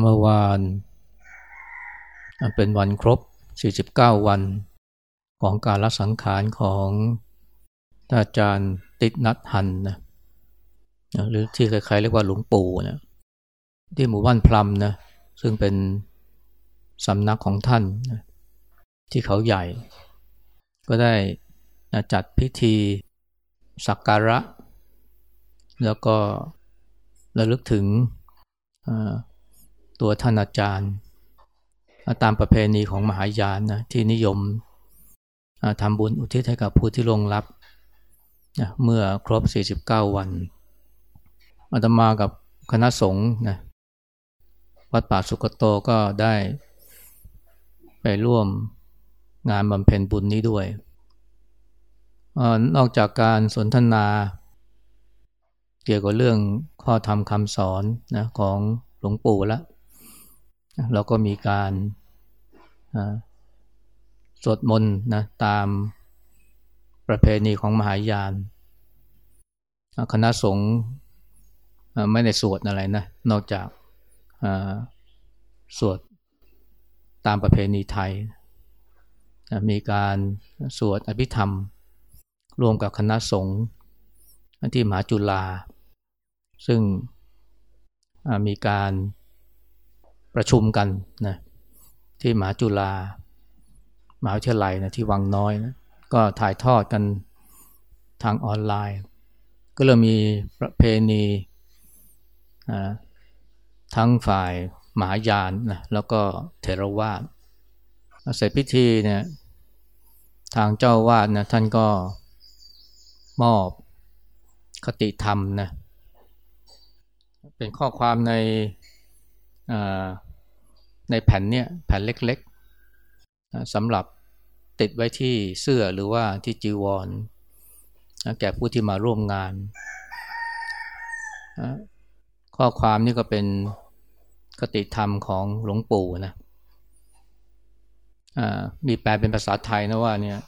เมื่อวานเป็นวันครบ 49 วัน ของการรัสังขารของอาจารย์ติดนัดหันนะหรือที่ใครๆเรียกว่าหลวงปู่นะที่หมู่บ้านพลัมนะซึ่งเป็นสำนักของท่านนะที่เขาใหญ่ ก็ได้จัดพิธีสักการะ แล้วก็ระลึกถึง ตัวท่านอาจารย์ ตามประเพณีของมหายานนะที่นิยมทำบุญอุทิศให้กับผู้ที่ลงรับนะเมื่อครบ 49 วันอาตมากับคณะสงฆ์นะวัดป่าสุกโตก็ได้ไปร่วมงานบำเพ็ญบุญนี้ด้วยอนอกจากการสนทนา เกี่ยวกับเรื่องข้อธรรมคำสอนนะของหลวงปู่แล้ว เราก็มีการสวดมนต์นะตามประเพณีของมหายาน คณะสงฆ์ไม่ได้สวดอะไรนะ นอกจากสวดตามประเพณีไทย มีการสวดอภิธรรม รวมกับคณะสงฆ์ที่มหาจุฬาซึ่งมีการ ประชุมกันนะที่มหาจุฬามหาวิทยาลัยนะที่วังน้อยนะก็ถ่ายทอดกันทางออนไลน์ ก็เลยมีประเพณีทั้งฝ่ายมหายานนะแล้วก็เทรวาสเสร็จพิธีเนี่ยทางเจ้าวาดนะท่านก็มอบคติธรรมนะเป็นข้อความใน ในแผ่นเนี่ยแผ่นเล็กๆสำหรับติดไว้ที่เสื้อหรือว่าที่จีวรแก่ผู้ที่มาร่วมงาน ข้อความนี้ก็เป็นคติธรรมของหลวงปู่นะมีแปลเป็นภาษาไทยนะว่าเนี่ย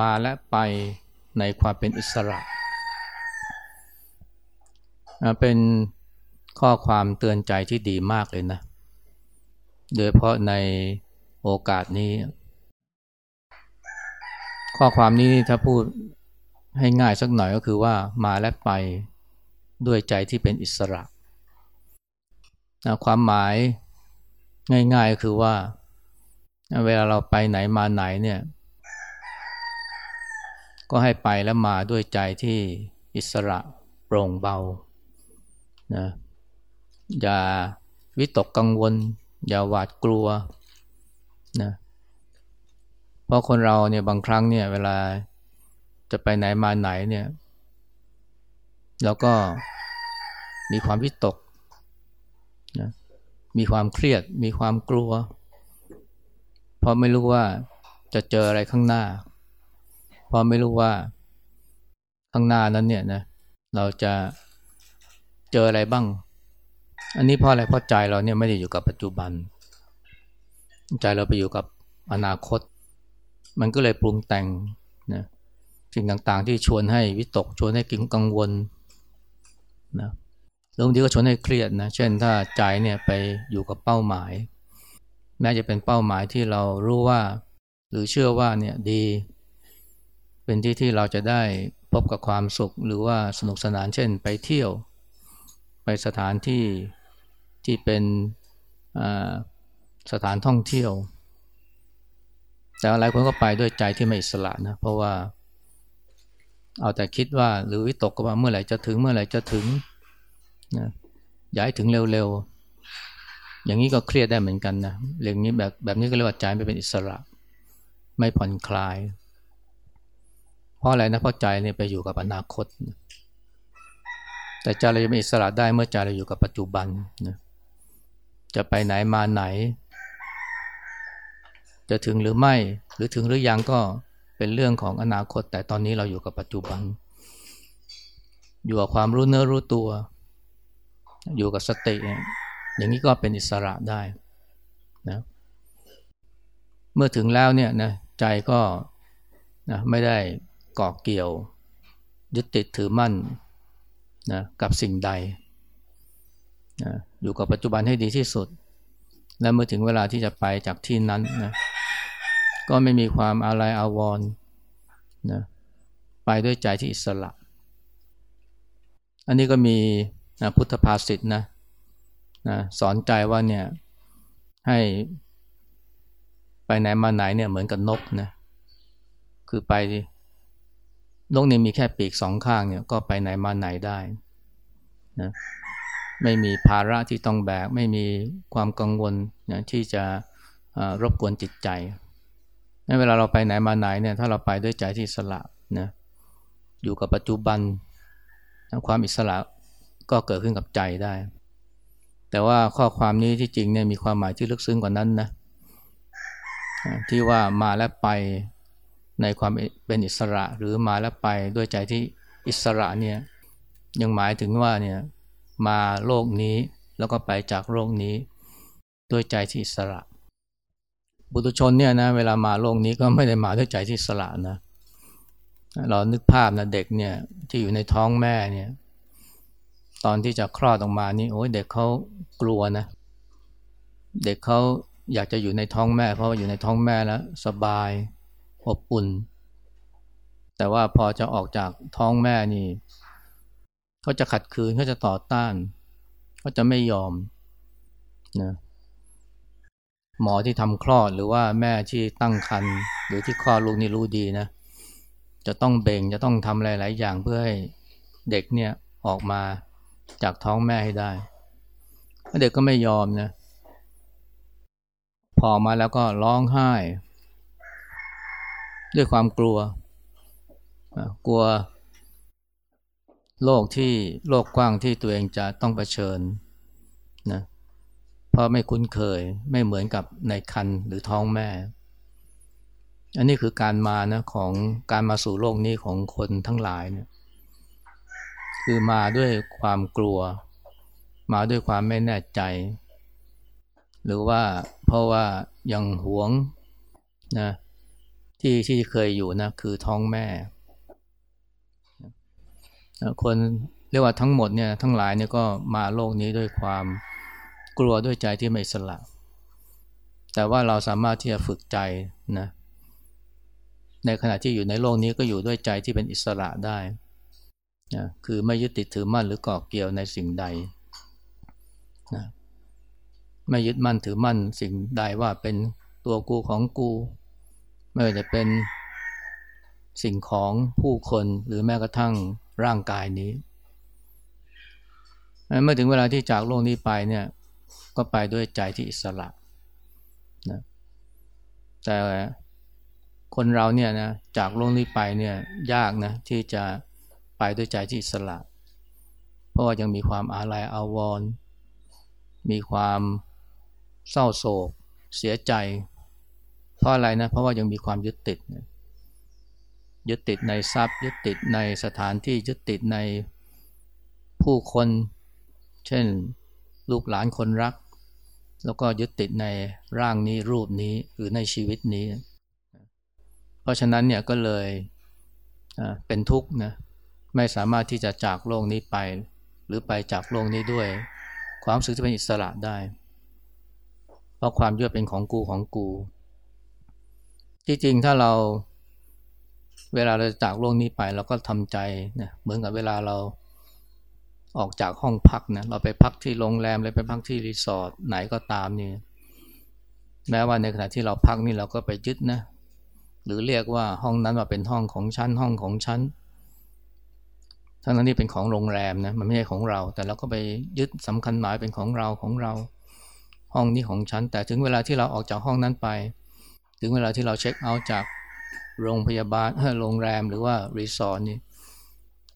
มาและไปในความเป็นอิสระ เป็น ข้อความเตือนใจที่ดีมากเลยนะ โดยเพราะในโอกาสนี้ ข้อความนี้ถ้าพูดให้ง่ายสักหน่อยก็คือว่ามาและไปด้วยใจที่เป็นอิสระนะความหมายง่ายๆก็คือว่า เวลาเราไปไหนมาไหนเนี่ย ก็ให้ไปแล้วมาด้วยใจที่อิสระโปร่งเบานะ อย่าวิตกกังวล อย่าหวาดกลัวนะเพราะคนเราเนี่ยบางครั้งเนี่ย เวลาจะไปไหนมาไหนเนี่ย แล้วก็มีความวิตกนะมีความเครียด มีความกลัว เพราะไม่รู้ว่าจะเจออะไรข้างหน้า เพราะไม่รู้ว่าข้างหน้านั้นเนี่ยนะเราจะเจออะไรบ้าง อันนี้เพราะอะไรเพราะใจเราเนี่ยไม่ได้อยู่กับปัจจุบัน ใจเราไปอยู่กับอนาคต มันก็เลยปรุงแต่งนะสิ่งต่างๆ ที่ชวนให้วิตกชวนให้กิงกังวลนะแล้วบางทีก็ชวนให้เครียดนะเช่นถ้าใจเนี่ยไปอยู่กับเป้าหมาย แม้จะเป็นเป้าหมายที่เรารู้ว่า หรือเชื่อว่าเนี่ยดี เป็นที่ที่เราจะได้พบกับความสุขหรือว่าสนุกสนานเช่น ไปเที่ยว ไปสถานที่ ที่เป็นสถานท่องเที่ยว แต่หลายคนก็ไปด้วยใจที่ไม่อิสระนะ เพราะว่า เอาแต่คิดว่าหรือวิตกกว่าเมื่อไหร่จะถึงเมื่อไหร่จะถึงนะอยากให้ถึงเร็วๆ อย่างนี้ก็เครียดได้เหมือนกันนะเรื่องนี้แบบแบบนี้ก็เรียกว่าใจไม่เป็นอิสระ ไม่ผ่อนคลาย เพราะอะไรนะเพราะใจเนี่ยไปอยู่กับอนาคต แต่ใจเราจะมีอิสระได้เมื่อใจเราอยู่กับปัจจุบันนะ จะไปไหนมาไหน จะถึงหรือไม่ หรือถึงหรือยังก็เป็นเรื่องของอนาคต แต่ตอนนี้เราอยู่กับปัจจุบัน อยู่กับความรู้เนื้อรู้ตัว อยู่กับสติ อย่างนี้ก็เป็นอิสระได้นะเมื่อถึงแล้วเนี่ยนะใจก็นะไม่ได้เกาะเกี่ยว ยึดติดถือมั่นนะกับสิ่งใด นะอยู่กับปัจจุบันให้ดีที่สุด และเมื่อถึงเวลาที่จะไปจากที่นั้นนะก็ไม่มีความอาลัยอาวรณ์นะไปด้วยใจที่อิสระ อันนี้ก็มีนะพุทธภาษิตนะนะสอนใจว่าเนี่ยให้ไปไหนมาไหนเนี่ยเหมือนกับนกนะคือไปนกเนี่ยมีแค่ปีกสองข้างเนี่ยก็ไปไหนมาไหนได้นะ ไม่มีภาระที่ต้องแบก ไม่มีความกังวลนะที่จะรบกวนจิตใจเวลาเราไปไหนมาไหนเนี่ยถ้าเราไปด้วยใจที่สละนะอยู่กับปัจจุบันความอิสระก็เกิดขึ้นกับใจได้ แต่ว่าข้อความนี้ที่จริงเนี่ยมีความหมายที่ลึกซึ้งกว่านั้นนะที่ว่ามาและไปในความเป็นอิสระหรือมาและไปด้วยใจที่อิสระเนี่ยยังหมายถึงว่าเนี่ย มาโลกนี้แล้วก็ไปจากโลกนี้ด้วยใจที่อิสระ บุตุชนเนี่ยนะเวลามาโลกนี้ก็ไม่ได้มาด้วยใจที่อิสระนะเรานึกภาพนะเด็กเนี่ยที่อยู่ในท้องแม่เนี่ยตอนที่จะคลอดออกมานี่โอ้ยเด็กเขากลัวนะ เด็กเขาอยากจะอยู่ในท้องแม่ เพราะว่าอยู่ในท้องแม่แล้วสบายอบอุ่น แต่ว่าพอจะออกจากท้องแม่นี่ เขาจะขัดขืนเขาจะต่อต้านเขาจะไม่ยอมนะหมอที่ทำคลอดหรือว่าแม่ที่ตั้งครรภ์หรือที่คลอดลูกนี่รู้ดีนะ จะต้องเบ่งจะต้องทำหลาย ๆ อย่างเพื่อให้เด็กเนี่ยออกมาจากท้องแม่ให้ได้เด็กก็ไม่ยอมนะ พอมาแล้วก็ร้องไห้ ด้วยความกลัว กลัว โลกที่โลกกว้างที่ตัวเองจะต้องเผชิญนะเพราะไม่คุ้นเคยไม่เหมือนกับในคันหรือท้องแม่ อันนี้คือการมานะของการมาสู่โลกนี้ของคนทั้งหลายเนี่ยคือมาด้วยความกลัว มาด้วยความไม่แน่ใจ หรือว่าเพราะว่ายังหวงนะที่ที่เคยอยู่นะคือท้องแม่ คนเรียกว่าทั้งหมดเนี่ยทั้งหลายเนี่ยก็มาโลกนี้ด้วยความกลัวด้วยใจที่ไม่สละ แต่ว่าเราสามารถที่จะฝึกใจนะในขณะที่อยู่ในโลกนี้ก็อยู่ด้วยใจที่เป็นอิสระได้นะคือไม่ยึดติดถือมั่นหรือเกาะเกี่ยวในสิ่งใดนะไม่ยึดมั่นถือมั่นสิ่งใดว่าเป็นตัวกูของกู ไม่ว่าจะเป็นสิ่งของผู้คนหรือแม้กระทั่ง ร่างกายนี้ เมื่อถึงเวลาที่จากโลกนี้ไปเนี่ยก็ไปด้วยใจที่อิสระนะแต่คนเราเนี่ยนะจากโลกนี้ไปเนี่ยยากนะที่จะไปด้วยใจที่อิสระ เพราะว่ายังมีความอาลัยอาวรณ์มีความเศร้าโศก เสียใจ เพราะอะไรนะเพราะว่ายังมีความยึดติด ยึดติดในทรัพย์ ยึดติดในสถานที่ยึดติดในผู้คน เช่น ลูกหลานคนรัก แล้วก็ยึดติดในร่างนี้รูปนี้หรือในชีวิตนี้ เพราะฉะนั้นเนี่ยก็เลยเป็นทุกข์นะไม่สามารถที่จะจากโลกนี้ไป หรือไปจากโลกนี้ด้วย ความสึกที่เป็นอิสระได้ เพราะความยึดเป็นของกูของกู ที่จริงถ้าเรา เวลาเราจากโลกนี้ไปเราก็ทำใจนะเหมือนกับเวลาเราออกจากห้องพักนะเราไปพักที่โรงแรมเลยไปพักที่รีสอร์ทไหนก็ตามนี่แม้ว่าในขณะที่เราพักนี่เราก็ไปยึดนะหรือเรียกว่าห้องนั้นว่าเป็นห้องของชั้นห้องของชั้นทั้งนั้นนี่เป็นของโรงแรมนะมันไม่ใช่ของเรา แต่เราก็ไปยึดสำคัญหมายเป็นของเราของเรา ห้องนี้ของฉันแต่ถึงเวลาที่เราออกจากห้องนั้นไป ถึงเวลาที่เราเช็คเอาท์จาก โรงพยาบาลโรงแรมหรือว่ารีสอร์ทนี่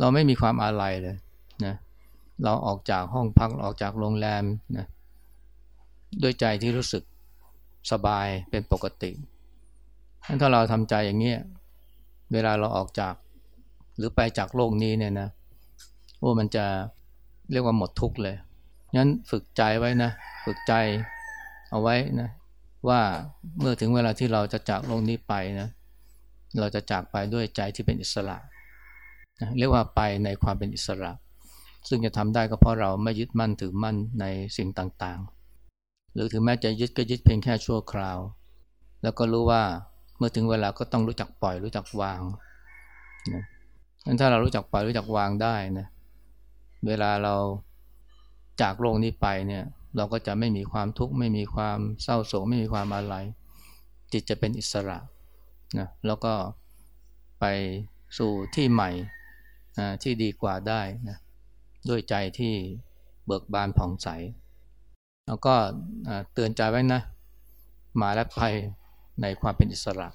เราไม่มีความอาลัยเลยนะเราออกจากห้องพักออกจากโรงแรมนะด้วยใจที่รู้สึกสบายเป็นปกติถ้าเราทำใจอย่างนี้เวลาเราออกจาก หรือไปจากโลกนี้เนี่ยนะโอ้มันจะเรียกว่าหมดทุกข์เลยงั้นฝึกใจไว้นะ ฝึกใจเอาไว้นะ ว่าเมื่อถึงเวลาที่เราจะจากโลกนี้ไปนะ เราจะจากไปด้วยใจที่เป็นอิสระนะเรียกว่าไปในความเป็นอิสระ ซึ่งจะทำได้ก็เพราะเราไม่ยึดมั่นถือมั่นในสิ่งต่างๆ หรือถึงแม้จะยึดก็ยึดเพียงแค่ชั่วคราว แล้วก็รู้ว่าเมื่อถึงเวลาก็ต้องรู้จักปล่อยรู้จักวางนะถ้าเรารู้จักปล่อยรู้จักวางได้นะเวลาเราจากโลกนี้ไปเนี่ยเราก็จะไม่มีความทุกข์ไม่มีความเศร้าโศกไม่มีความอะไร จิตจะเป็นอิสระ นะแล้วก็ไปสู่ที่ใหม่นะที่ดีกว่าได้นะด้วยใจที่เบิกบานผ่องใส แล้วก็เตือนใจไว้นะ มาและไปในความเป็นอิสระ